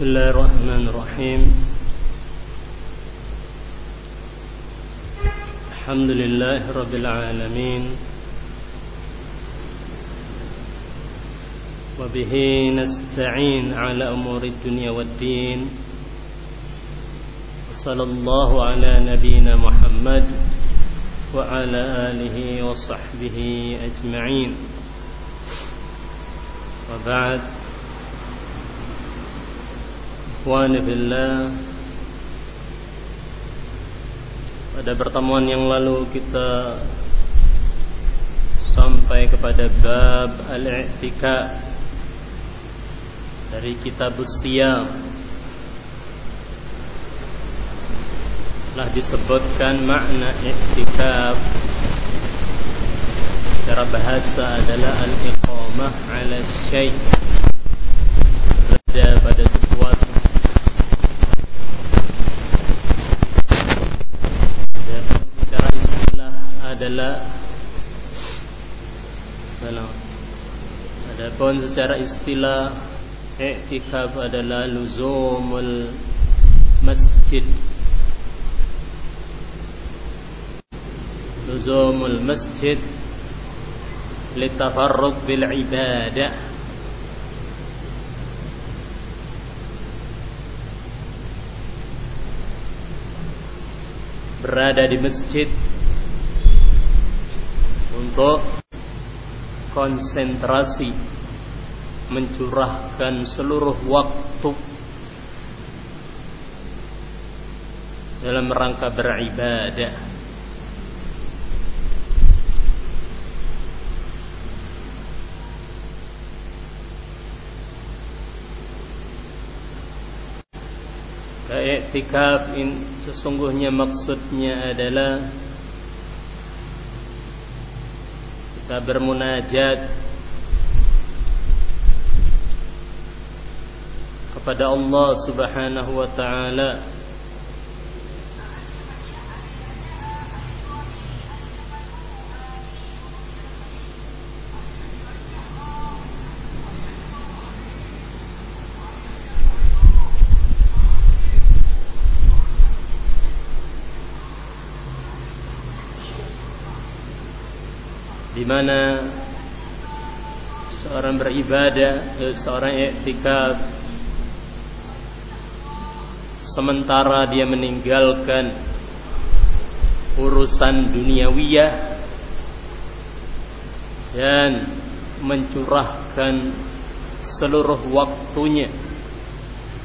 بسم الله الرحمن الرحيم. الحمد لله رب العالمين. وبه نستعين على أمور الدنيا والدين. وصلى الله على نبينا محمد وعلى آله وصحبه أجمعين. وبعد. Ikhwani fillah. Pada pertemuan yang lalu kita Sampai kepada bab Al-I'tika Dari kitab Siyam Telah disebutkan makna i'tikaf Secara bahasa adalah Al-Iqamah ala syait Berada pada sesuatu adalah salam. Adapun secara istilah i'tikaf adalah luzumul masjid. Luzumul masjid litafarruq bil ibadah. Berada di masjid untuk konsentrasi mencurahkan seluruh waktu dalam rangka beribadah. Iktikaf sesungguhnya maksudnya adalah kita bermunajat kepada Allah Subhanahu wa taala mana seorang beribadah, seorang iktikaf sementara dia meninggalkan urusan duniawiyah dan mencurahkan seluruh waktunya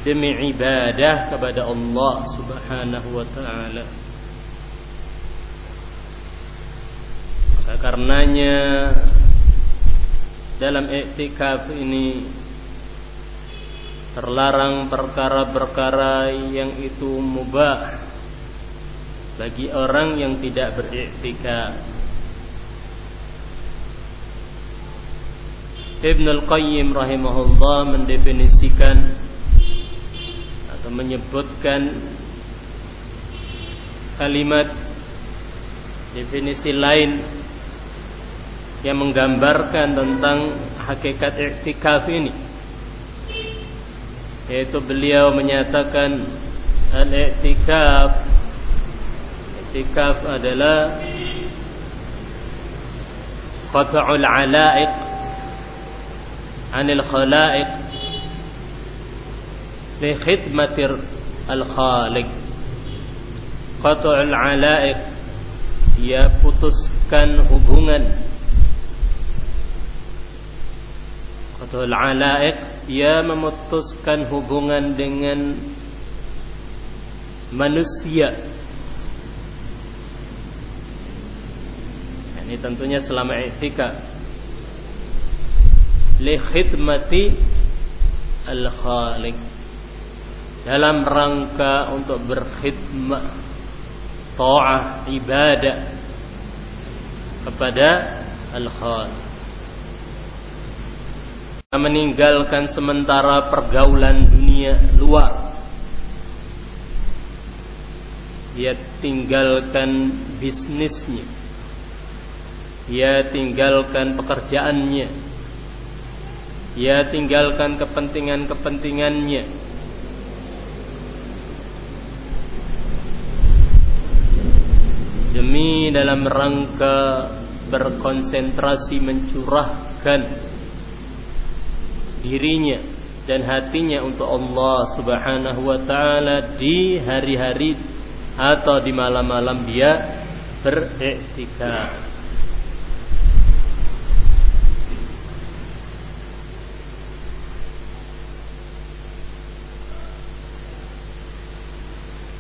demi ibadah kepada Allah Subhanahu wa taala. Karenanya dalam iktikaf ini terlarang perkara-perkara yang itu mubah bagi orang yang tidak beriktikaf. Ibn Al-Qayyim rahimahullah mendefinisikan atau menyebutkan kalimat definisi lain yang menggambarkan tentang hakikat i'tikaf ini. Yaitu beliau menyatakan al-i'tikaf i'tikaf adalah qat'ul 'ala'iq 'anil khala'iq li khidmati al-khaliq. Qat'ul 'ala'iq dia putuskan hubungan Qatul ala'iq Ia memutuskan hubungan dengan Manusia. Ini tentunya selama i'tika Li khidmati Al-Khaliq. Dalam rangka untuk berkhidmat Ta'ah ibadah Kepada Al-Khaliq meninggalkan sementara pergaulan dunia luar. Dia tinggalkan bisnisnya. Dia tinggalkan pekerjaannya. Dia tinggalkan kepentingan-kepentingannya. Demi dalam rangka berkonsentrasi mencurahkan dirinya dan hatinya untuk Allah Subhanahu wa taala di hari-hari atau di malam-malam dia beriktikaf.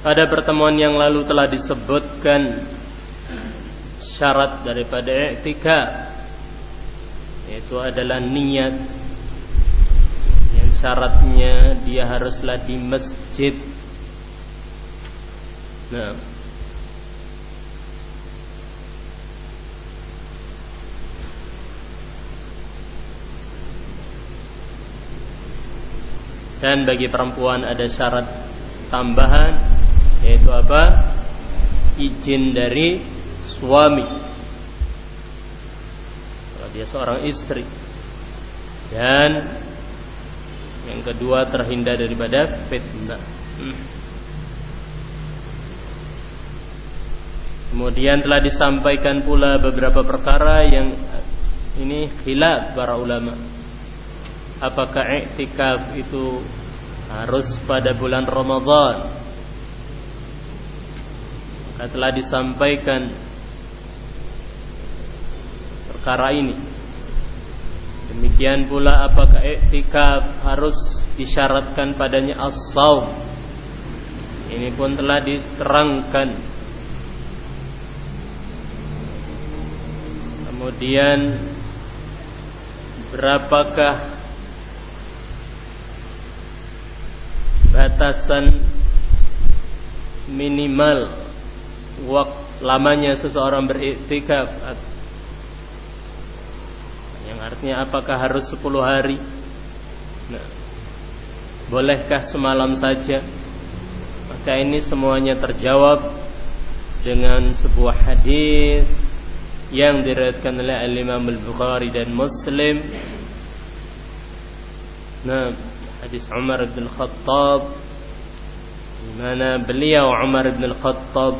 Pada pertemuan yang lalu telah disebutkan syarat daripada i'tikaf yaitu adalah niat syaratnya dia haruslah di masjid. Nah, dan bagi perempuan ada syarat tambahan yaitu apa? Izin dari suami. Kalau dia seorang istri. Dan yang kedua terhindar daripada fitnah Kemudian telah disampaikan pula beberapa perkara yang ini khilaf para ulama. Apakah i'tikaf itu harus pada bulan Ramadan telah disampaikan perkara ini. Demikian pula apakah iktikaf harus disyaratkan padanya as-saum. Ini pun telah diterangkan. Kemudian berapakah batasan minimal waktu lamanya seseorang beriktikaf yang artinya apakah harus 10 hari? Nah, bolehkah semalam saja? Maka ini semuanya terjawab dengan sebuah hadis yang diriwayatkan oleh Al-Imam Al-Bukhari dan Muslim. Nah hadis Umar bin Khattab mana beliau Umar bin Khattab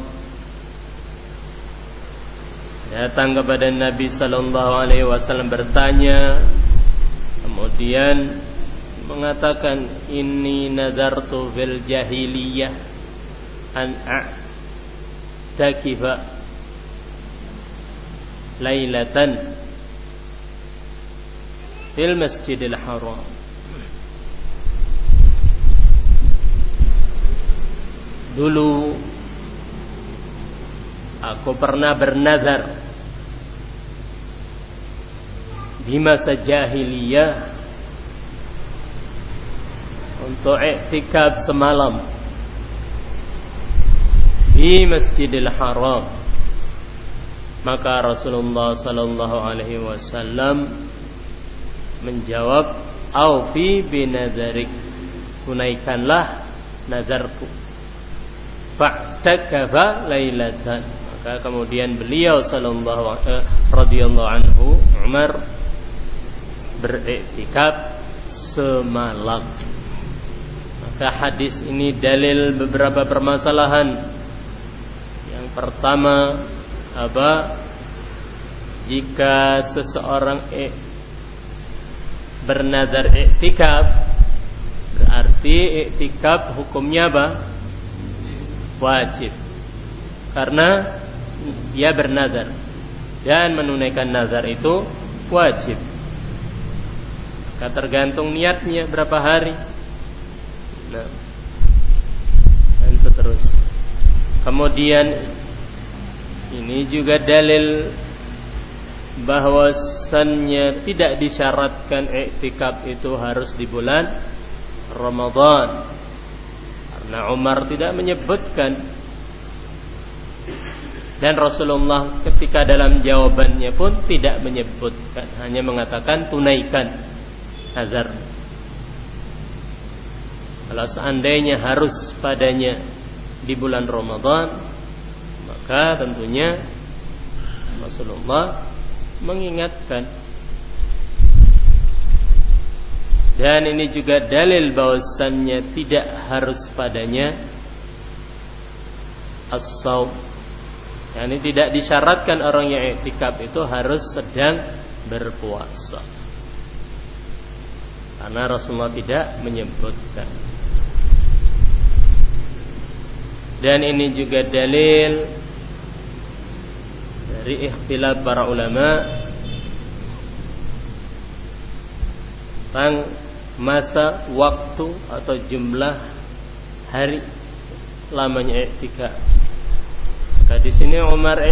datang kepada Nabi sallallahu alaihi wasallam bertanya kemudian mengatakan inni nadartu fil jahiliyah an a'takifa lailatan fil masjidil haram. Dulu Aku pernah bernazar di masa jahiliyah untuk i'tikaf semalam di Masjidil Haram. Maka Rasulullah sallallahu alaihi wasallam menjawab, "Aufi binadzarik." Tunaikanlah nazarku. Fa'takafa lailatan maka kemudian beliau sallallahu uh, radhiyallahu anhu Umar beriktikaf semalam. Maka hadis ini dalil beberapa permasalahan. Yang pertama apa? Jika seseorang bernazar iktikaf berarti iktikaf hukumnya apa? Wajib. Karena dia bernazar dan menunaikan nazar itu wajib. Maka tergantung niatnya berapa hari. Nah, dan seterusnya. Kemudian ini juga dalil bahwasannya tidak disyaratkan iktikaf itu harus di bulan Ramadan. Karena Umar tidak menyebutkan dan Rasulullah ketika dalam jawabannya pun tidak menyebutkan, hanya mengatakan tunaikan nazar. Kalau seandainya harus padanya di bulan Ramadan, maka tentunya Rasulullah mengingatkan. Dan ini juga dalil bahwasannya tidak harus padanya as-saum Yani tidak disyaratkan orang yang iktikaf itu harus sedang berpuasa. Karena Rasulullah tidak menyebutkan. Dan ini juga dalil dari ikhtilaf para ulama tentang masa, waktu atau jumlah hari lamanya iktikaf. Maka di sini Umar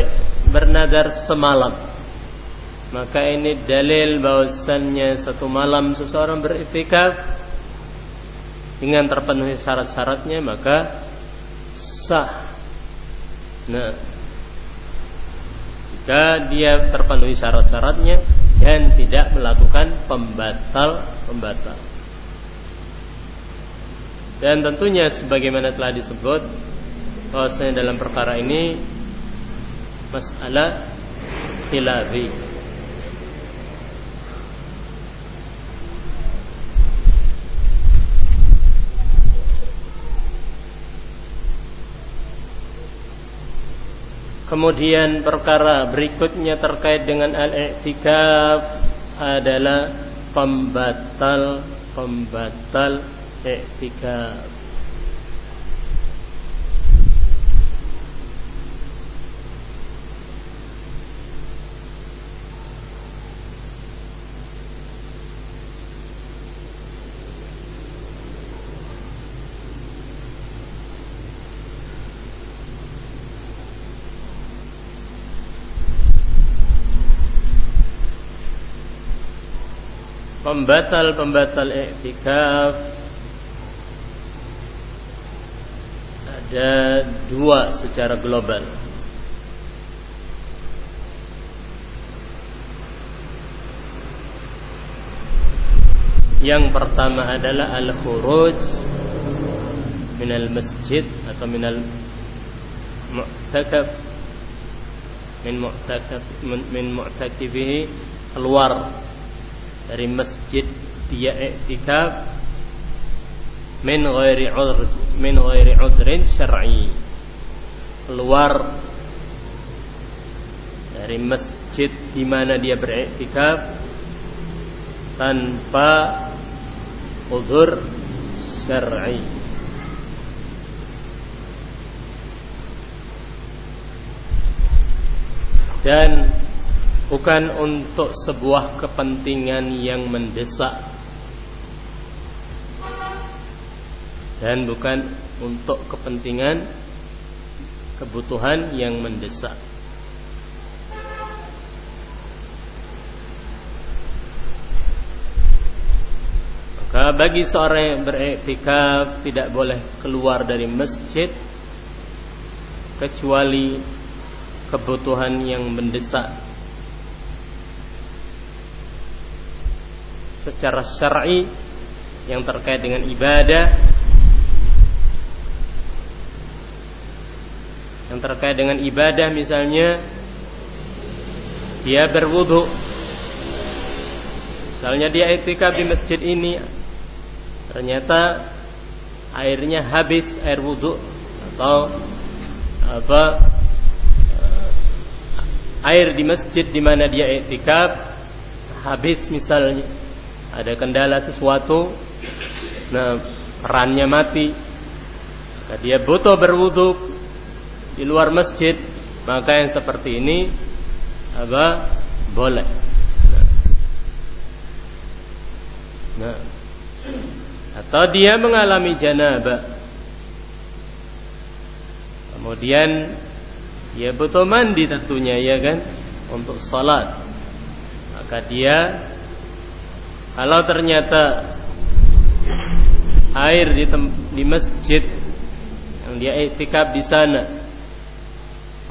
bernadar semalam. Maka ini dalil bahwasannya satu malam seseorang beriktikaf dengan terpenuhi syarat-syaratnya maka sah. Nah, jika dia terpenuhi syarat-syaratnya dan tidak melakukan pembatal-pembatal. Dan tentunya sebagaimana telah disebut bahwasanya dalam perkara ini masalah khilafi Kemudian perkara berikutnya terkait dengan al-i'tikaf adalah pembatal pembatal i'tikaf. Pembatal-pembatal i'tikaf. Ada dua secara global. Yang pertama adalah al-khuruj min al-masjid atau min al-mu'takaf min mu'takaf min mu'takifihi keluar dari masjid dia i'tikaf min ghairi udhr min ghairi udhrin syar'i. Keluar dari masjid di mana dia beriktikaf tanpa udhur syar'i. Dan bukan untuk sebuah kepentingan yang mendesak dan bukan untuk kepentingan kebutuhan yang mendesak. Maka bagi seorang yang beriktikaf tidak boleh keluar dari masjid kecuali kebutuhan yang mendesak secara syar'i yang terkait dengan ibadah yang terkait dengan ibadah misalnya dia berwudu misalnya dia itikaf di masjid ini ternyata airnya habis air wudu atau apa eh, air di masjid di mana dia itikaf habis misalnya ada kendala sesuatu nah perannya mati. Maka dia butuh berwudu di luar masjid maka yang seperti ini apa boleh. Nah atau dia mengalami janabah. Kemudian dia butuh mandi tentunya ya kan untuk salat maka dia kalau ternyata air di, di masjid yang dia iktikaf di sana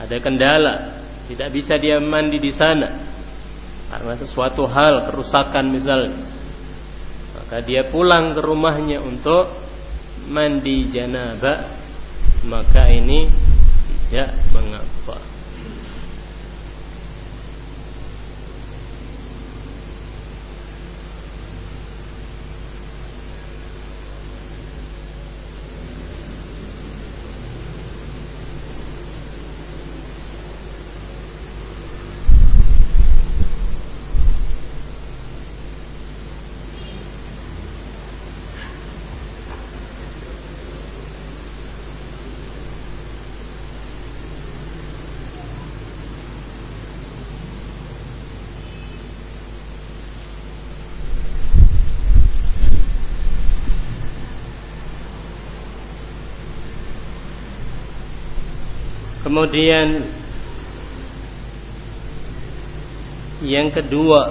ada kendala, tidak bisa dia mandi di sana karena sesuatu hal kerusakan misalnya, maka dia pulang ke rumahnya untuk mandi janabah, maka ini tidak mengapa. Kemudian yang kedua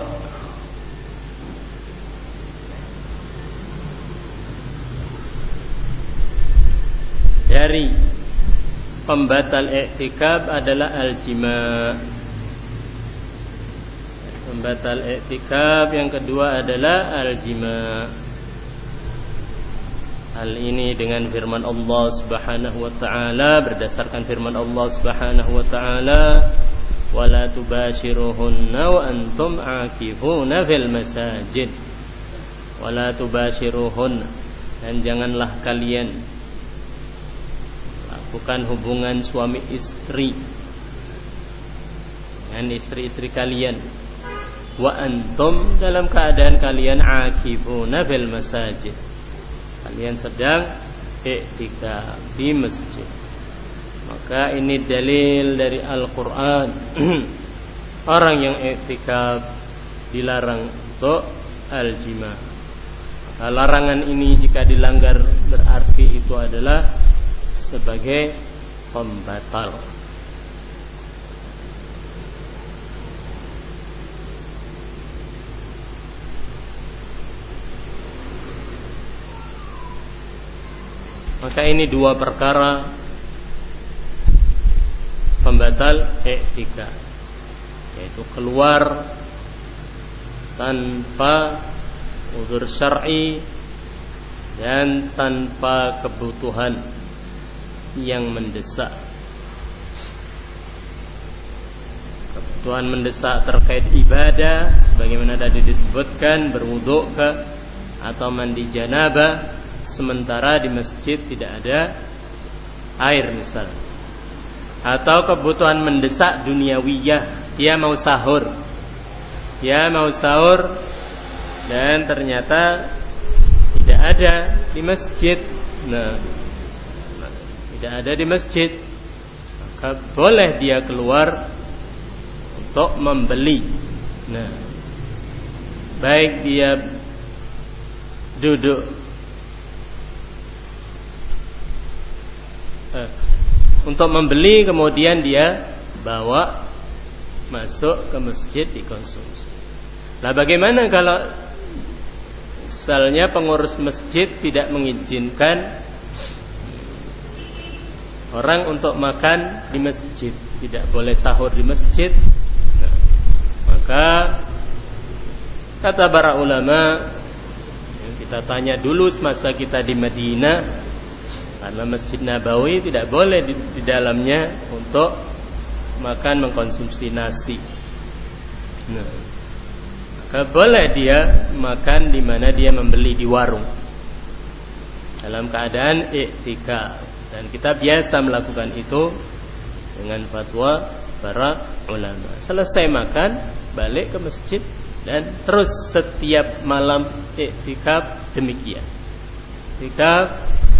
dari pembatal i'tikaf adalah al-jima. Pembatal i'tikaf yang kedua adalah al-jima. Hal ini dengan firman Allah Subhanahu wa taala berdasarkan firman Allah Subhanahu wa taala wala tubashiruhunna wa antum aakifuna fil masajid. Wala tubashiruhunna dan janganlah kalian lakukan hubungan suami istri dengan istri-istri kalian. Wa antum dalam keadaan kalian aakifuna fil masajid kalian sedang iktikaf di masjid. Maka ini dalil dari Al-Quran. Orang yang iktikaf dilarang untuk al-jima. Larangan ini jika dilanggar berarti itu adalah sebagai pembatal Maka ini dua perkara pembatal etika yaitu keluar tanpa udur syar'i dan tanpa kebutuhan yang mendesak. Kebutuhan mendesak terkait ibadah bagaimana tadi disebutkan berwuduk ke atau mandi janabah sementara di masjid tidak ada air misal. Atau kebutuhan mendesak duniawiyah. Dia mau sahur. Dia mau sahur. Dan ternyata tidak ada di masjid. Nah, tidak ada di masjid. Maka boleh dia keluar untuk membeli. Nah baik dia duduk Eh, untuk membeli kemudian dia bawa masuk ke masjid dikonsumsi. Nah, bagaimana kalau misalnya pengurus masjid tidak mengizinkan orang untuk makan di masjid, tidak boleh sahur di masjid. Nah, maka kata para ulama kita tanya dulu semasa kita di Madinah karena Masjid Nabawi tidak boleh di, di dalamnya untuk makan mengkonsumsi nasi. Nah, maka boleh dia makan di mana dia membeli di warung dalam keadaan iktikaf dan kita biasa melakukan itu dengan fatwa para ulama. Selesai makan, balik ke masjid dan terus setiap malam iktikaf demikian. Iktikaf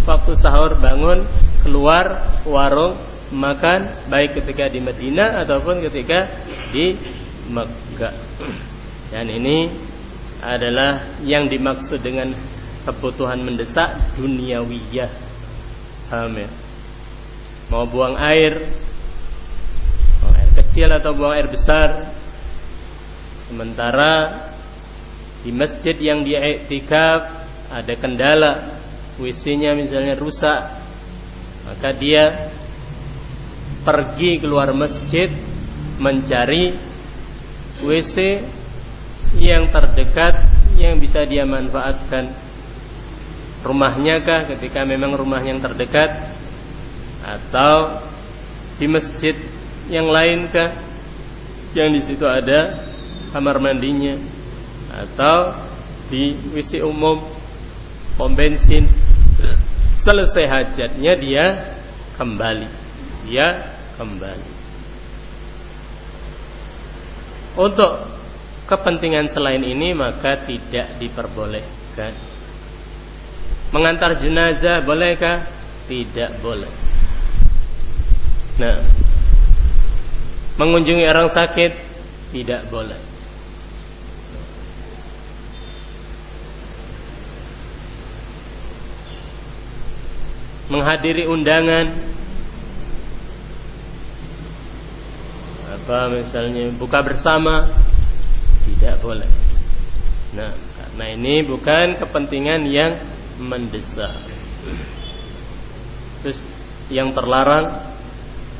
waktu sahur bangun keluar warung makan baik ketika di Madinah ataupun ketika di Mekah. Dan ini adalah yang dimaksud dengan kebutuhan mendesak duniawiyah. Paham ya? Mau buang air, buang air kecil atau buang air besar. Sementara di masjid yang dia ada kendala WC-nya misalnya rusak, maka dia pergi keluar masjid mencari WC yang terdekat yang bisa dia manfaatkan. Rumahnya kah ketika memang rumah yang terdekat? Atau di masjid yang lain kah? Yang di situ ada kamar mandinya. Atau di WC umum pom bensin selesai hajatnya dia kembali. Dia kembali. Untuk kepentingan selain ini maka tidak diperbolehkan. Mengantar jenazah bolehkah? Tidak boleh. Nah mengunjungi orang sakit tidak boleh menghadiri undangan apa misalnya buka bersama tidak boleh. Nah, karena ini bukan kepentingan yang mendesak. Terus yang terlarang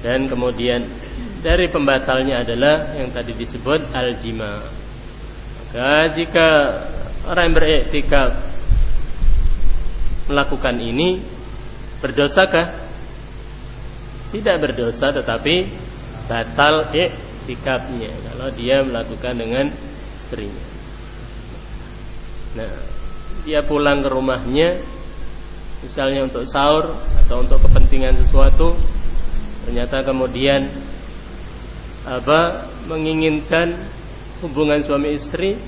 dan kemudian dari pembatalnya adalah yang tadi disebut al-jima. Maka jika orang yang melakukan ini berdosakah? Tidak berdosa tetapi batal iktikafnya kalau dia melakukan dengan istrinya. Nah, dia pulang ke rumahnya misalnya untuk sahur atau untuk kepentingan sesuatu ternyata kemudian apa menginginkan hubungan suami istri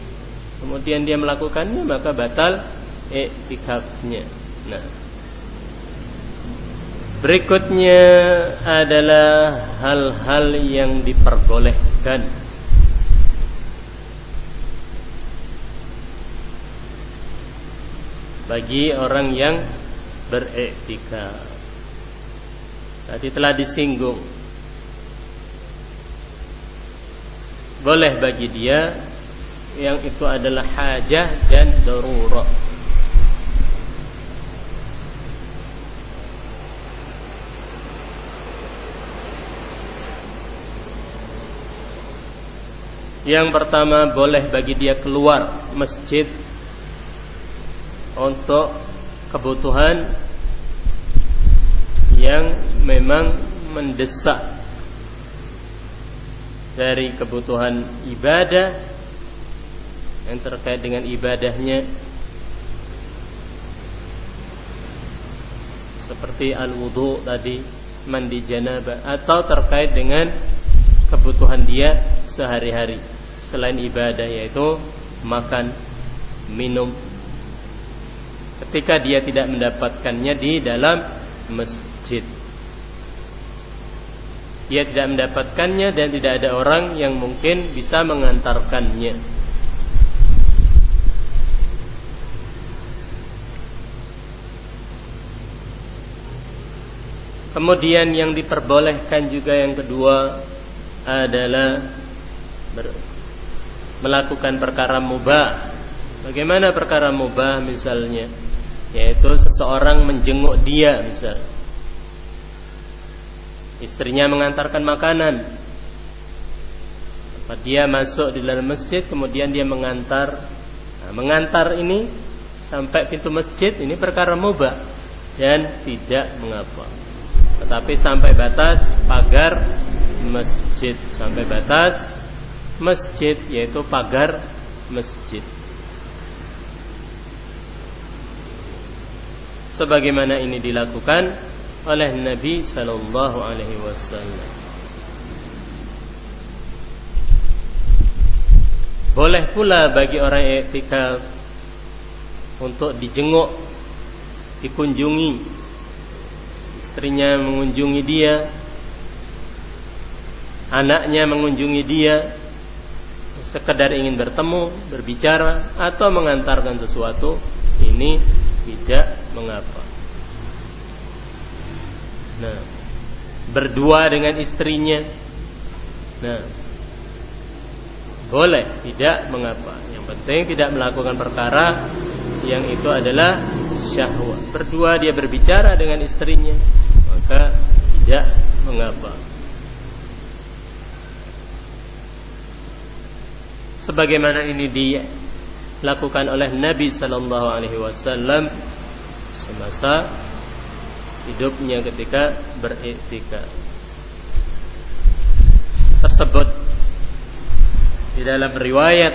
kemudian dia melakukannya maka batal iktikafnya. Nah, berikutnya adalah hal-hal yang diperbolehkan. Bagi orang yang beriktikaf. Tadi telah disinggung boleh bagi dia yang itu adalah hajah dan darurat. Yang pertama boleh bagi dia keluar masjid untuk kebutuhan yang memang mendesak dari kebutuhan ibadah yang terkait dengan ibadahnya. Seperti al-wudu tadi mandi janabah atau terkait dengan kebutuhan dia sehari-hari selain ibadah yaitu makan minum ketika dia tidak mendapatkannya di dalam masjid dia tidak mendapatkannya dan tidak ada orang yang mungkin bisa mengantarkannya. Kemudian yang diperbolehkan juga yang kedua adalah melakukan perkara mubah. Bagaimana perkara mubah misalnya? Yaitu seseorang menjenguk dia misalnya Istrinya mengantarkan makanan. Dia masuk di dalam masjid, kemudian dia mengantar. Nah, mengantar ini sampai pintu masjid ini perkara mubah dan tidak mengapa. Tetapi sampai batas pagar masjid, sampai batas masjid yaitu pagar masjid. Sebagaimana ini dilakukan oleh Nabi sallallahu alaihi wasallam. Boleh pula bagi orang i'tikaf untuk dijenguk, dikunjungi. Istrinya mengunjungi dia, anaknya mengunjungi dia, sekedar ingin bertemu, berbicara atau mengantarkan sesuatu, ini tidak mengapa. Nah, berdua dengan istrinya. Nah, boleh, tidak mengapa. Yang penting tidak melakukan perkara yang itu adalah syahwat. Berdua dia berbicara dengan istrinya, maka tidak mengapa. Sebagaimana ini dilakukan oleh Nabi Sallallahu Alaihi Wasallam semasa hidupnya ketika beriktikaf tersebut di dalam riwayat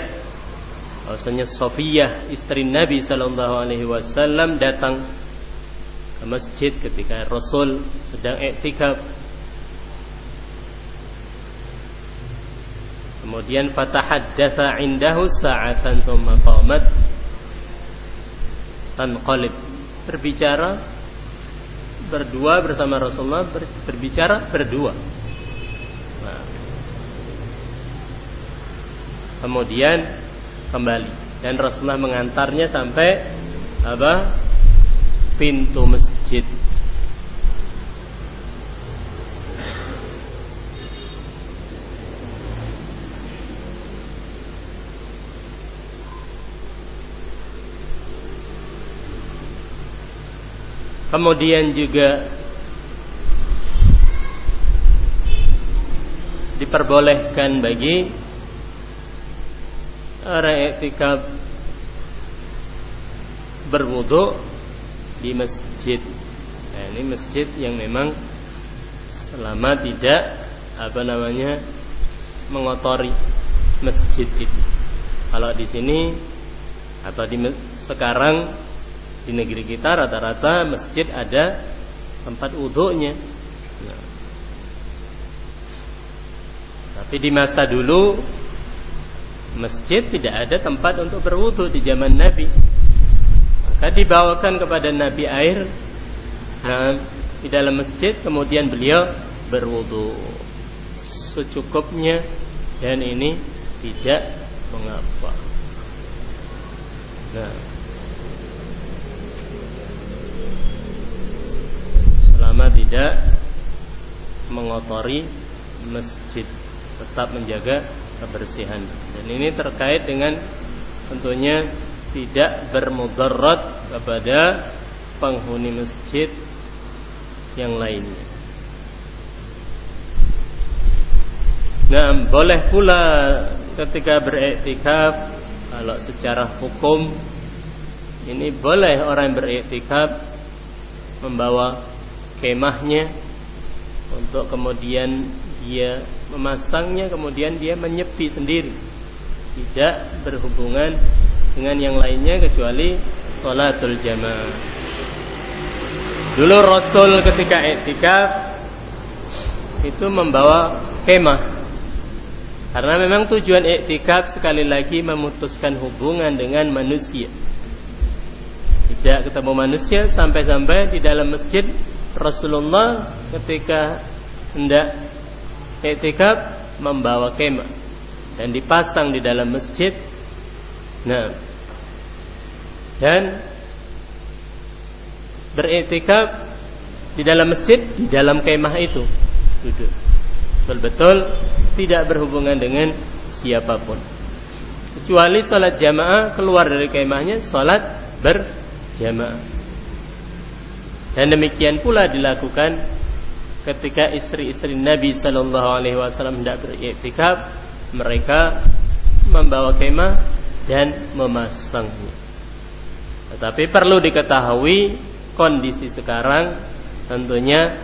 bahwasanya Sofiyah istri Nabi sallallahu alaihi wasallam datang ke masjid ketika Rasul sedang iktikaf kemudian fatahaddatsa indahu sa'atan thumma qamat tanqalib berbicara berdua bersama Rasulullah ber, berbicara berdua. Nah. Kemudian kembali dan Rasulullah mengantarnya sampai apa? pintu masjid. Kemudian juga diperbolehkan bagi orang etikaf berwudu di masjid. Nah, ini masjid yang memang selama tidak apa namanya mengotori masjid itu. Kalau di sini atau di sekarang di negeri kita rata-rata masjid ada tempat wudhunya. Nah. Tapi di masa dulu masjid tidak ada tempat untuk berwudhu di zaman Nabi. Maka dibawakan kepada Nabi air nah, di dalam masjid, kemudian beliau berwudhu secukupnya dan ini tidak mengapa. Nah, selama tidak mengotori masjid, tetap menjaga kebersihan. Dan ini terkait dengan tentunya tidak bermudarat kepada penghuni masjid yang lainnya. Nah, boleh pula ketika beriktikaf kalau secara hukum ini boleh orang yang beriktikaf membawa kemahnya untuk kemudian dia memasangnya kemudian dia menyepi sendiri. Tidak berhubungan dengan yang lainnya kecuali sholatul jamaah. Dulu Rasul ketika iktikaf itu membawa kemah. Karena memang tujuan iktikaf sekali lagi memutuskan hubungan dengan manusia. Tidak ketemu manusia sampai-sampai di dalam masjid Rasulullah ketika hendak iktikaf membawa kemah dan dipasang di dalam masjid. Nah, dan beriktikaf di dalam masjid di dalam kemah itu duduk betul-betul tidak berhubungan dengan siapa pun. Kecuali salat jamaah keluar dari kemahnya salat berjamaah. Dan demikian pula dilakukan ketika istri-istri Nabi Sallallahu Alaihi Wasallam tidak beriktikaf, mereka membawa kemah dan memasangnya. Tetapi perlu diketahui kondisi sekarang tentunya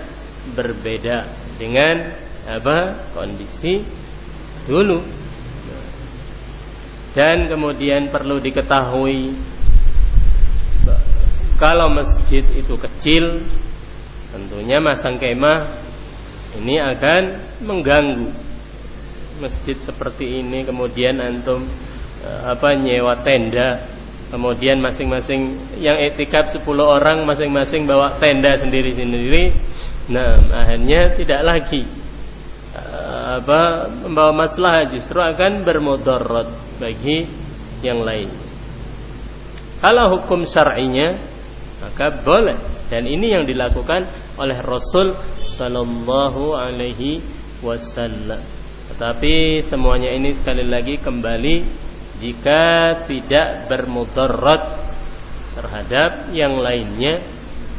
berbeda dengan apa kondisi dulu dan kemudian perlu diketahui kalau masjid itu kecil tentunya masang kemah ini akan mengganggu masjid seperti ini kemudian antum eh, apa nyewa tenda kemudian masing-masing yang etikap 10 orang masing-masing bawa tenda sendiri-sendiri nah akhirnya tidak lagi apa membawa masalah justru akan bermudarat bagi yang lain. Kalau hukum syar'inya maka boleh dan ini yang dilakukan oleh Rasul sallallahu alaihi wasallam. Tetapi semuanya ini sekali lagi kembali jika tidak bermudarat terhadap yang lainnya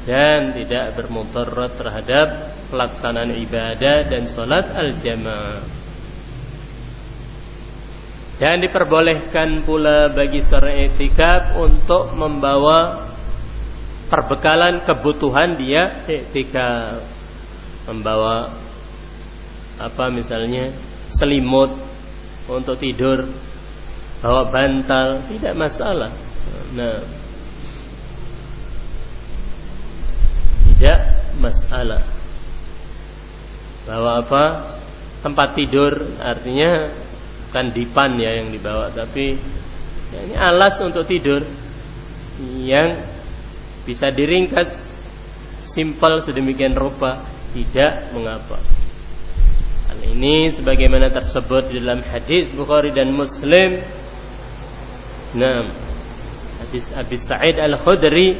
dan tidak bermudarat terhadap pelaksanaan ibadah dan sholat al-jamaah. Dan diperbolehkan pula bagi seorang etikaf untuk membawa perbekalan kebutuhan dia etikaf. Membawa apa misalnya selimut untuk tidur, bawa bantal, tidak masalah. Nah, tidak masalah bawa apa tempat tidur artinya bukan dipan ya yang dibawa tapi ya ini alas untuk tidur yang bisa diringkas. Simpel sedemikian rupa. Tidak mengapa. Hal ini sebagaimana tersebut di dalam hadis Bukhari dan Muslim. Nah hadis Abi Sa'id Al-Khudri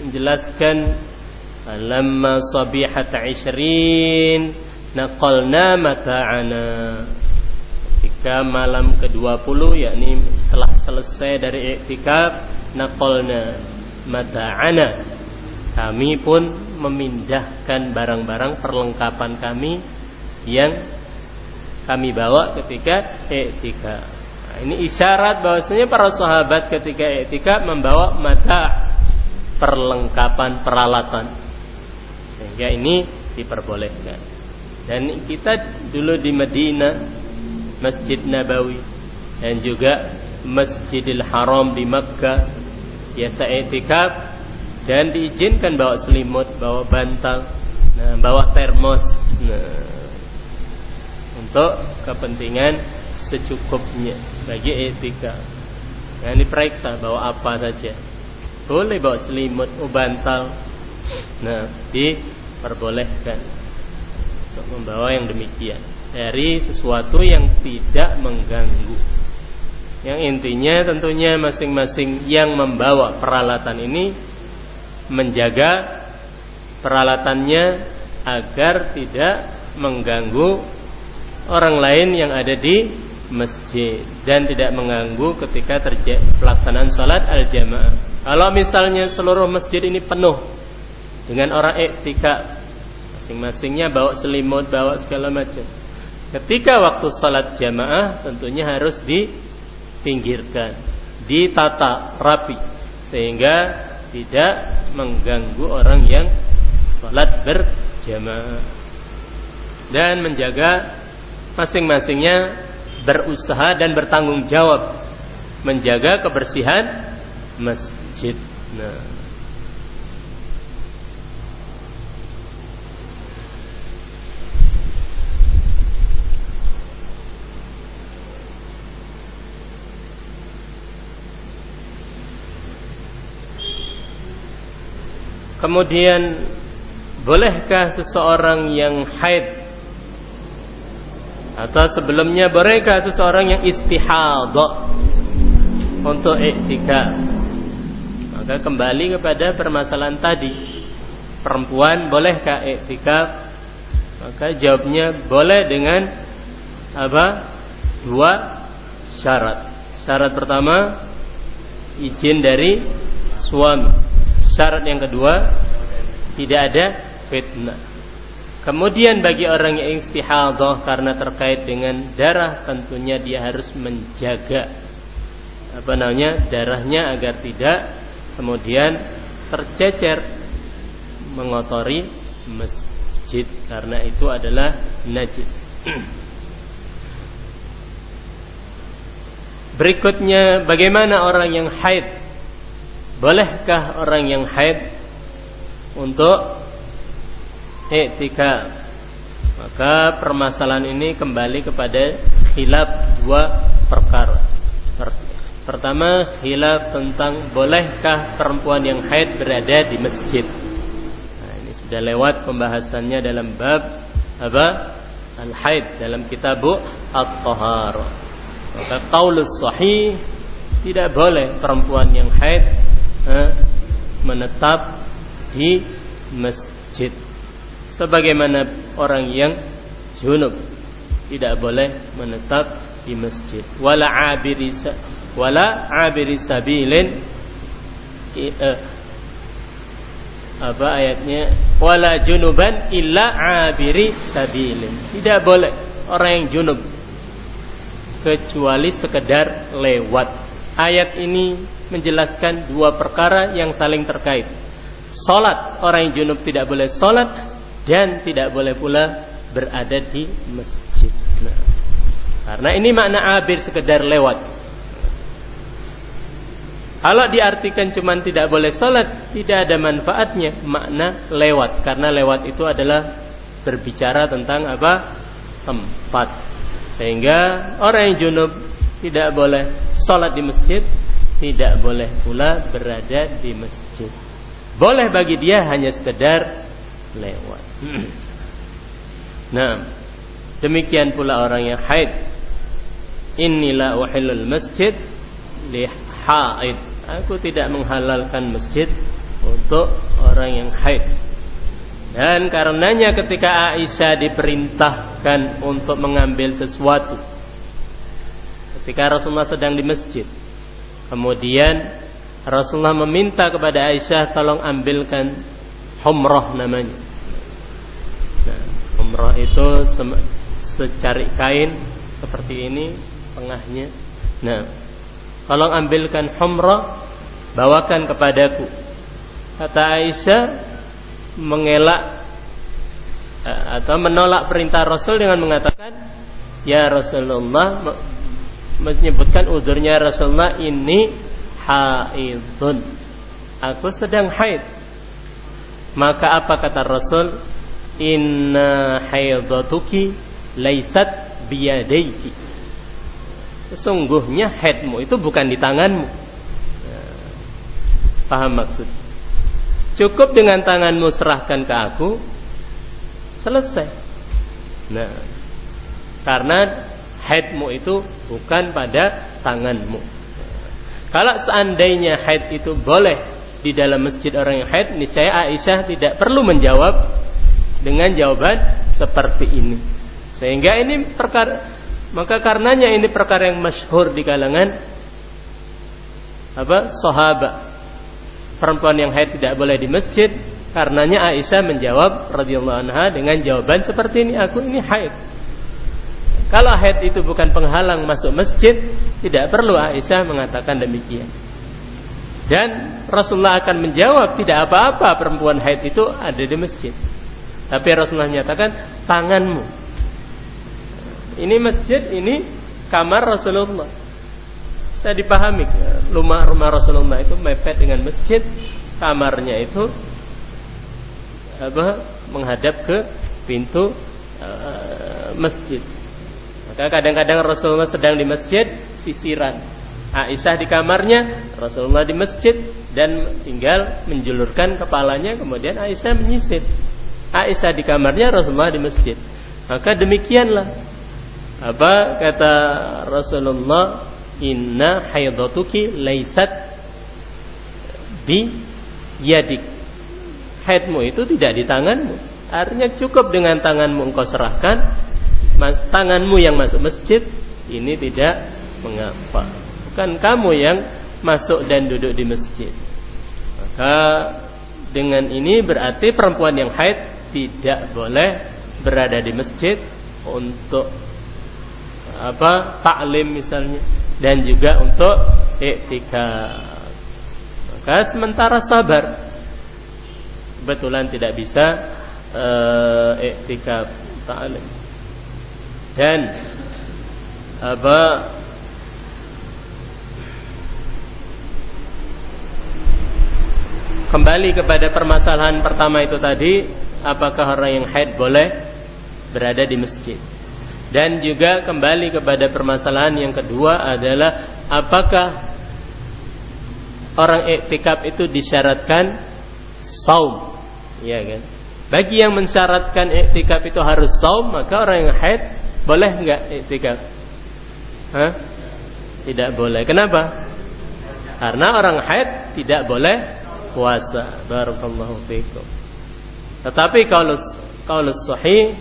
menjelaskan Falamma sabihat ishrin naqalna mata'ana. Ketika malam ke-20 yakni setelah selesai dari i'tikaf naqalna mata'ana kami pun memindahkan barang-barang perlengkapan kami yang kami bawa ketika etika. Nah, ini isyarat bahwasanya para sahabat ketika etika membawa mata perlengkapan peralatan. Sehingga ini diperbolehkan. Dan kita dulu di Madinah Masjid Nabawi dan juga Masjidil Haram di Makkah biasa etikaf dan diizinkan bawa selimut, bawa bantal, nah, bawa termos. Nah, untuk kepentingan secukupnya bagi etika. Nah, diperiksa bawa apa saja. Boleh bawa selimut, bantal. Nah, diperbolehkan untuk membawa yang demikian dari sesuatu yang tidak mengganggu. Yang intinya tentunya masing-masing yang membawa peralatan ini menjaga peralatannya agar tidak mengganggu orang lain yang ada di masjid dan tidak mengganggu ketika terjadi pelaksanaan salat al-jamaah. Kalau misalnya seluruh masjid ini penuh dengan orang iktikaf, masing-masingnya bawa selimut, bawa segala macam. Ketika waktu salat jamaah tentunya harus dipinggirkan, ditata rapi sehingga tidak mengganggu orang yang sholat berjamaah dan menjaga masing-masingnya berusaha dan bertanggung jawab menjaga kebersihan masjid. Nah. Kemudian bolehkah seseorang yang haid atau sebelumnya bolehkah seseorang yang istihadah untuk iktikaf? Maka kembali kepada permasalahan tadi. Perempuan bolehkah iktikaf? Maka jawabnya boleh dengan apa? Dua syarat. Syarat pertama izin dari suami. Syarat yang kedua tidak ada fitnah. Kemudian bagi orang yang istihadah karena terkait dengan darah tentunya dia harus menjaga apa namanya darahnya agar tidak kemudian tercecer mengotori masjid karena itu adalah najis. Berikutnya bagaimana orang yang haid Bolehkah orang yang haid untuk etika? Maka permasalahan ini kembali kepada hilaf dua perkara. Pertama, hilaf tentang bolehkah perempuan yang haid berada di masjid. Nah, ini sudah lewat pembahasannya dalam bab apa? Al-haid dalam kitab At-Tahar. Maka qaulus sahih tidak boleh perempuan yang haid eh, menetap di masjid. Sebagaimana orang yang junub tidak boleh menetap di masjid. Wala abiri wala abiri sabilin. Eh, apa ayatnya? Wala junuban illa abiri sabilin. Tidak boleh orang yang junub kecuali sekedar lewat. Ayat ini menjelaskan dua perkara yang saling terkait. Salat orang yang junub tidak boleh salat dan tidak boleh pula berada di masjid. Nah, karena ini makna abir sekedar lewat. Kalau diartikan cuman tidak boleh salat, tidak ada manfaatnya makna lewat karena lewat itu adalah berbicara tentang apa? tempat. Sehingga orang yang junub tidak boleh salat di masjid tidak boleh pula berada di masjid. Boleh bagi dia hanya sekedar lewat. nah, demikian pula orang yang haid. Inilah wahilul masjid li haid. Aku tidak menghalalkan masjid untuk orang yang haid. Dan karenanya ketika Aisyah diperintahkan untuk mengambil sesuatu ketika Rasulullah sedang di masjid Kemudian Rasulullah meminta kepada Aisyah tolong ambilkan humrah namanya. Nah, itu secari kain seperti ini tengahnya. Nah, kalau ambilkan humrah bawakan kepadaku. Kata Aisyah mengelak eh, atau menolak perintah Rasul dengan mengatakan, "Ya Rasulullah," menyebutkan udurnya Rasulullah ini haidun. Aku sedang haid. Maka apa kata Rasul? Inna haidatuki laisat biyadaiki. Sesungguhnya haidmu itu bukan di tanganmu. Ya, paham maksud? Cukup dengan tanganmu serahkan ke aku, selesai. Nah, karena haidmu itu bukan pada tanganmu. Kalau seandainya haid itu boleh di dalam masjid orang yang haid, niscaya Aisyah tidak perlu menjawab dengan jawaban seperti ini. Sehingga ini perkara maka karenanya ini perkara yang masyhur di kalangan apa? sahabat perempuan yang haid tidak boleh di masjid karenanya Aisyah menjawab radhiyallahu anha dengan jawaban seperti ini aku ini haid kalau haid itu bukan penghalang masuk masjid tidak perlu Aisyah mengatakan demikian. Dan Rasulullah akan menjawab tidak apa-apa perempuan haid itu ada di masjid. Tapi Rasulullah menyatakan tanganmu. Ini masjid ini kamar Rasulullah. Saya dipahami rumah rumah Rasulullah itu mepet dengan masjid. Kamarnya itu apa menghadap ke pintu uh, masjid kadang-kadang Rasulullah sedang di masjid sisiran. Aisyah di kamarnya Rasulullah di masjid dan tinggal menjulurkan kepalanya kemudian Aisyah menyisir. Aisyah di kamarnya Rasulullah di masjid. Maka demikianlah. Apa kata Rasulullah? Inna haidatuki laisat bi yadik. Haidmu itu tidak di tanganmu. Artinya cukup dengan tanganmu engkau serahkan mas, tanganmu yang masuk masjid ini tidak mengapa bukan kamu yang masuk dan duduk di masjid maka dengan ini berarti perempuan yang haid tidak boleh berada di masjid untuk apa taklim misalnya dan juga untuk iktikaf. Maka sementara sabar kebetulan tidak bisa uh, iktikaf. Dan apa? Kembali kepada permasalahan pertama itu tadi apakah orang yang haid boleh berada di masjid? Dan juga kembali kepada permasalahan yang kedua adalah apakah orang iktikaf itu disyaratkan saum, ya kan? Bagi yang mensyaratkan iktikaf itu harus saum, maka orang yang haid boleh enggak iktikaf? Hah? Tidak boleh. Kenapa? Karena orang haid tidak boleh puasa. Barakallahu fiikum. Tetapi kalau kalau sahih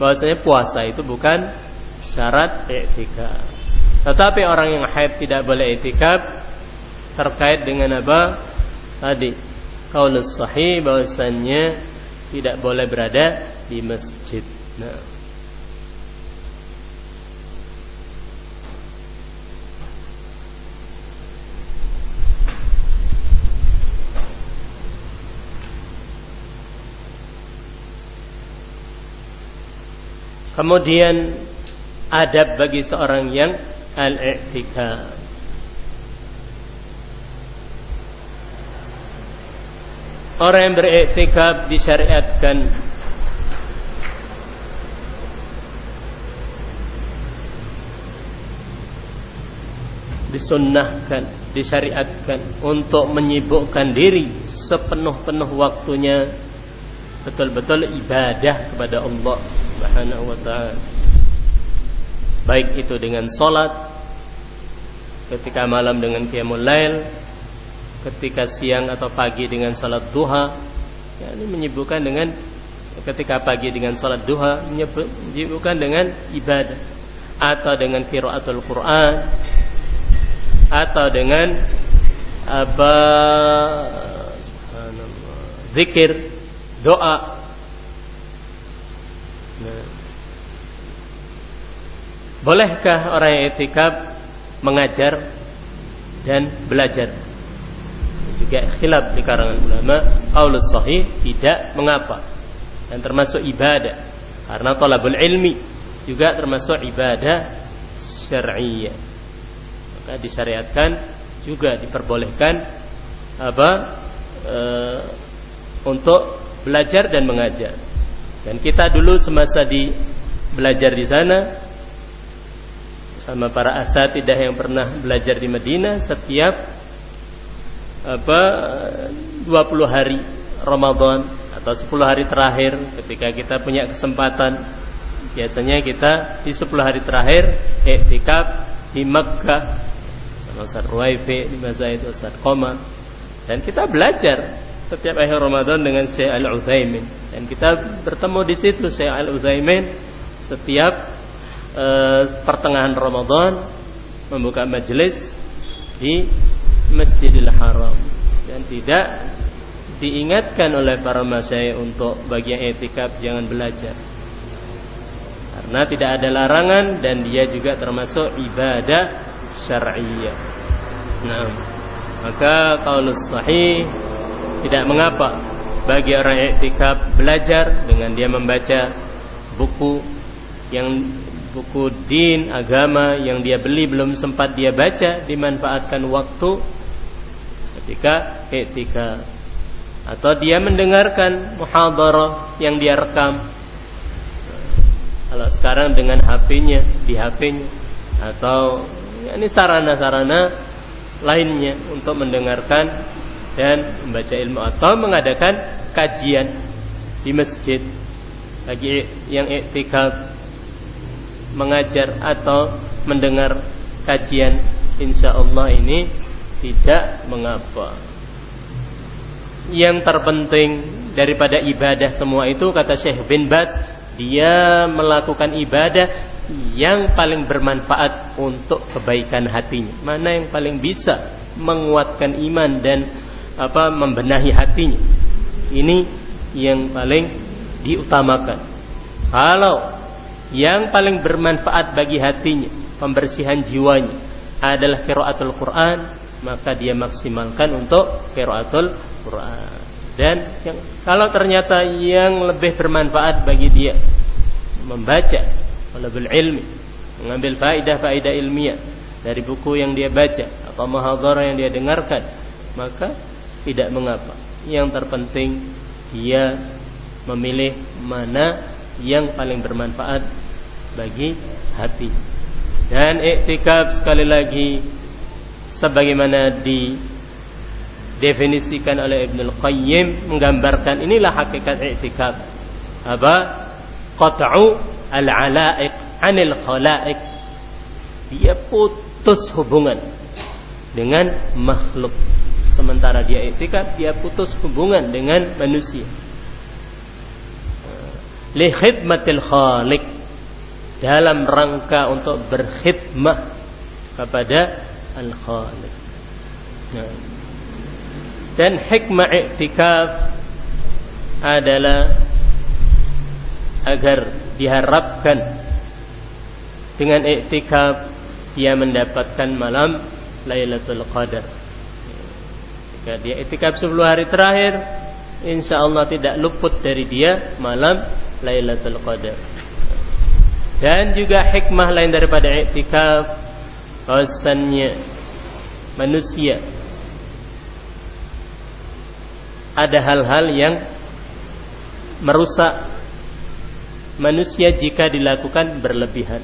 bahwasanya puasa itu bukan syarat i'tikaf. Tetapi orang yang haid tidak boleh i'tikaf terkait dengan apa? Tadi qaulus sahih bahwasanya tidak boleh berada di masjid. Nah, Kemudian adab bagi seorang yang al-i'tikaf. Orang yang beriktikaf disyariatkan disunnahkan, disyariatkan untuk menyibukkan diri sepenuh-penuh waktunya betul-betul ibadah kepada Allah Subhanahu wa taala. Baik itu dengan salat ketika malam dengan qiyamul lail, ketika siang atau pagi dengan salat duha. Ya, ini menyibukkan dengan ketika pagi dengan salat duha, menyibukkan dengan ibadah atau dengan qiraatul Quran atau dengan apa zikir doa. Bolehkah orang yang etikaf mengajar dan belajar? Juga khilaf di karangan ulama, qaulus sahih tidak mengapa. Dan termasuk ibadah. Karena talabul ilmi juga termasuk ibadah syar'iyyah. Maka disyariatkan juga diperbolehkan apa e, untuk belajar dan mengajar. Dan kita dulu semasa di belajar di sana sama para asatidah yang pernah belajar di Madinah setiap apa 20 hari Ramadan atau 10 hari terakhir ketika kita punya kesempatan biasanya kita di 10 hari terakhir iktikaf di Makkah sama Ustaz Ruwaifi di masa itu Ustaz Qomar dan kita belajar setiap akhir Ramadan dengan Syekh Al-Utsaimin. Dan kita bertemu di situ Syekh Al-Utsaimin setiap uh, pertengahan Ramadan membuka majelis di Masjidil Haram. Dan tidak diingatkan oleh para masyayikh untuk bagian etikaf jangan belajar. Karena tidak ada larangan dan dia juga termasuk ibadah syar'iyyah. Nah, maka kalau sahih tidak mengapa bagi orang iktikaf belajar dengan dia membaca buku yang buku din agama yang dia beli belum sempat dia baca dimanfaatkan waktu ketika iktikaf atau dia mendengarkan muhadarah yang dia rekam. Kalau sekarang dengan HP-nya di HP-nya atau ini sarana-sarana lainnya untuk mendengarkan dan membaca ilmu atau mengadakan kajian di masjid. Bagi yang iktikaf mengajar atau mendengar kajian insya Allah ini tidak mengapa. Yang terpenting daripada ibadah semua itu kata Syekh bin Bas dia melakukan ibadah yang paling bermanfaat untuk kebaikan hatinya. Mana yang paling bisa menguatkan iman dan apa membenahi hatinya. Ini yang paling diutamakan. Kalau yang paling bermanfaat bagi hatinya, pembersihan jiwanya adalah qiraatul Quran, maka dia maksimalkan untuk qiraatul Quran. Dan yang, kalau ternyata yang lebih bermanfaat bagi dia membaca lebih ilmi, mengambil faidah-faidah ilmiah dari buku yang dia baca atau mahadharah yang dia dengarkan, maka tidak mengapa. Yang terpenting dia memilih mana yang paling bermanfaat bagi hati. Dan iktikaf sekali lagi sebagaimana didefinisikan oleh Ibnu Qayyim menggambarkan inilah hakikat iktikaf. Apa? Qat'u al-ala'iq 'anil khala'iq. Dia putus hubungan dengan makhluk sementara dia iktikaf dia putus hubungan dengan manusia. Li khidmatil khaliq. Dalam rangka untuk berkhidmah kepada al khaliq nah. dan hikmah iktikaf adalah agar diharapkan dengan iktikaf dia mendapatkan malam Lailatul Qadar jika dia itikaf 10 hari terakhir, insya Allah tidak luput dari dia malam Lailatul Qadar. Dan juga hikmah lain daripada itikaf bahwasannya manusia ada hal-hal yang merusak manusia jika dilakukan berlebihan.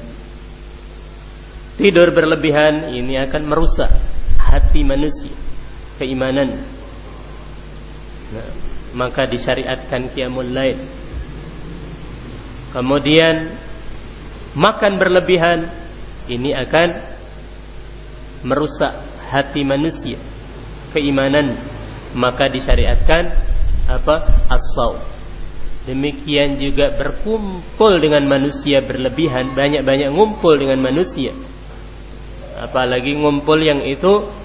Tidur berlebihan ini akan merusak hati manusia keimanan. Nah, maka disyariatkan qiyamul lail. Kemudian makan berlebihan ini akan merusak hati manusia. Keimanan. Maka disyariatkan apa? As demikian juga berkumpul dengan manusia berlebihan banyak-banyak ngumpul dengan manusia. Apalagi ngumpul yang itu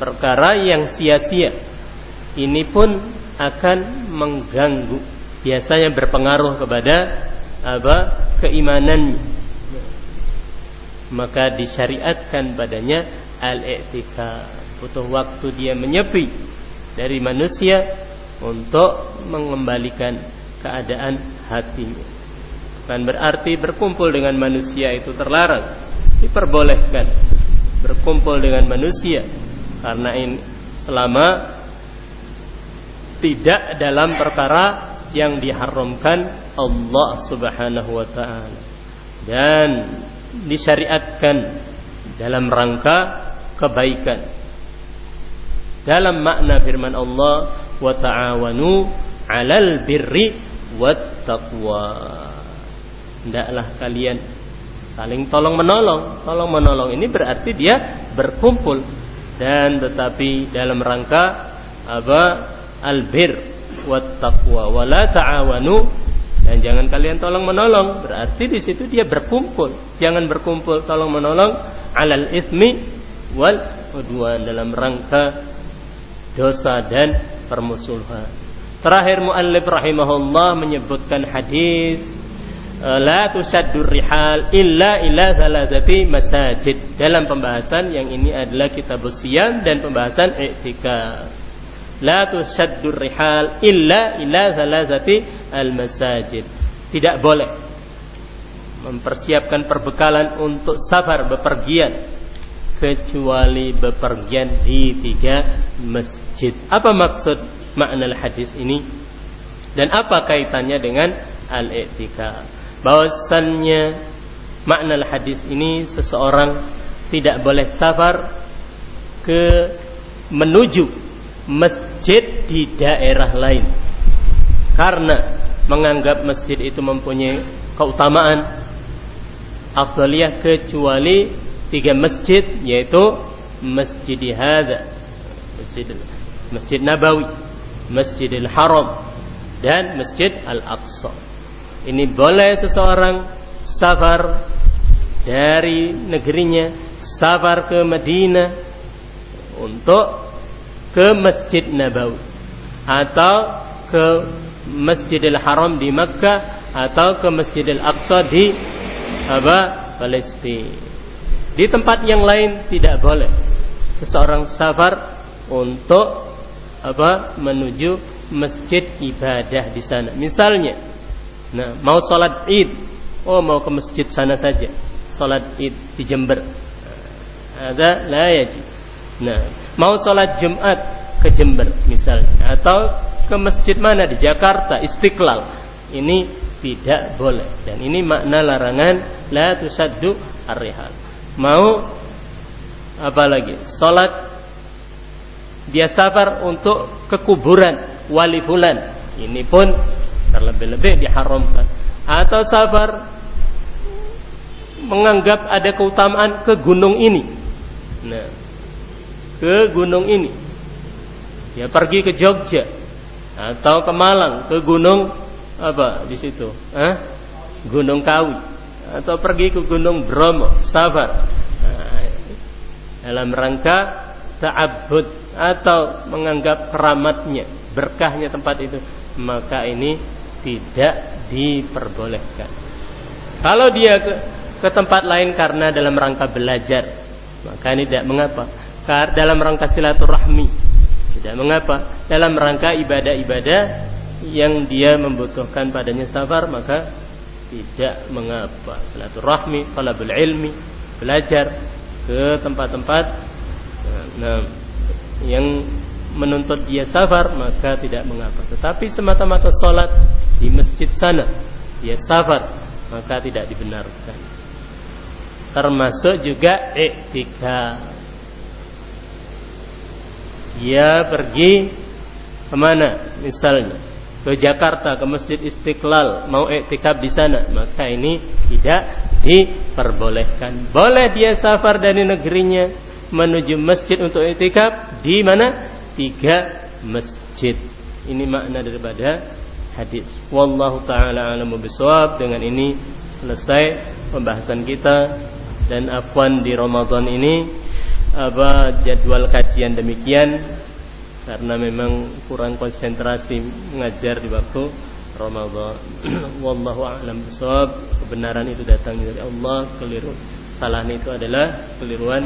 perkara yang sia-sia. Ini pun akan mengganggu biasanya berpengaruh kepada apa keimanannya maka disyariatkan padanya al-i'tikaf butuh waktu dia menyepi dari manusia untuk mengembalikan keadaan hatinya bukan berarti berkumpul dengan manusia itu terlarang diperbolehkan berkumpul dengan manusia karena ini selama tidak dalam perkara yang diharamkan Allah Subhanahu wa taala dan disyariatkan dalam rangka kebaikan. Dalam makna firman Allah wa ta'awanu 'alal birri wat taqwa hendaklah kalian saling tolong menolong tolong menolong ini berarti dia berkumpul dan tetapi dalam rangka apa? Albir wat taqwa wala ta'awanu. Dan jangan kalian tolong menolong, berarti di situ dia berkumpul. Jangan berkumpul tolong menolong. Alal ismi wal udwan. Dalam rangka dosa dan permusuhan. Terakhir muallif rahimahullah menyebutkan hadis la tusaddur rihal illa ila thalathati masajid dalam pembahasan yang ini adalah kitab siam dan pembahasan i'tikaf la tusaddur rihal illa ila thalathati al masajid. Tidak boleh mempersiapkan perbekalan untuk safar bepergian kecuali bepergian di tiga masjid. Apa maksud makna hadis ini? Dan apa kaitannya dengan al-i'tikaf? Bahwasannya makna hadis ini seseorang tidak boleh safar ke menuju masjid di daerah lain. Karena menganggap masjid itu mempunyai keutamaan afdaliyah kecuali tiga masjid yaitu Masjid Hada Masjid Masjid Nabawi Masjidil Haram dan Masjid Al-Aqsa ini boleh seseorang safar dari negerinya safar ke Madinah untuk ke Masjid Nabawi atau ke Masjidil Haram di Makkah atau ke Masjidil Aqsa di apa Palestina. Di tempat yang lain tidak boleh seseorang safar untuk apa menuju masjid ibadah di sana. Misalnya, nah mau sholat id, oh mau ke masjid sana saja, sholat id di Jember. Ada la yajis. Nah, mau sholat Jumat ke Jember misalnya. Atau ke masjid mana? Di Jakarta Istiqlal. Ini tidak boleh. Dan ini makna larangan la tusaddu ar-rihal. Mau apa lagi? Sholat dia safar untuk ke kuburan wali fulan. Ini pun terlebih-lebih diharamkan atau safar menganggap ada keutamaan ke gunung ini nah ke gunung ini. Ya pergi ke Jogja atau ke Malang, ke gunung apa di situ? Hah? Gunung Kawi atau pergi ke Gunung Bromo, safar. Nah, dalam rangka ta'abbud atau menganggap keramatnya, berkahnya tempat itu, maka ini tidak diperbolehkan. Kalau dia ke, ke tempat lain karena dalam rangka belajar, maka ini tidak mengapa dalam rangka silaturahmi. Tidak mengapa. Dalam rangka ibadah-ibadah yang dia membutuhkan padanya safar maka tidak mengapa. Silaturahmi, talabul ilmi, belajar ke tempat-tempat nah, yang menuntut dia safar maka tidak mengapa. Tetapi semata-mata sholat di masjid sana. Dia safar maka tidak dibenarkan. Termasuk juga iktikaf dia pergi ke mana? Misalnya ke Jakarta ke Masjid Istiqlal. Mau iktikaf di sana. Maka ini tidak diperbolehkan. Boleh dia safar dari negerinya menuju masjid untuk iktikaf di mana? Tiga masjid. Ini makna daripada hadis. Wallahu taala alamu bisawab dengan ini selesai pembahasan kita. Dan afwan di Ramadan ini apa jadwal kajian demikian. Karena memang kurang konsentrasi mengajar di waktu Ramadan. Wallahu a'lam bishawab. Kebenaran itu datang dari Allah, keliru salahnya itu adalah keliruan